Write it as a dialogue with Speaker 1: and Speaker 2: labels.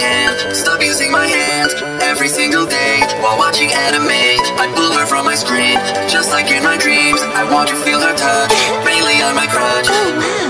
Speaker 1: can't stop using my hands every single day while watching anime. I pull her from my screen, just like in my dreams. I want to feel her touch, mainly on my crotch. Oh,
Speaker 2: wow.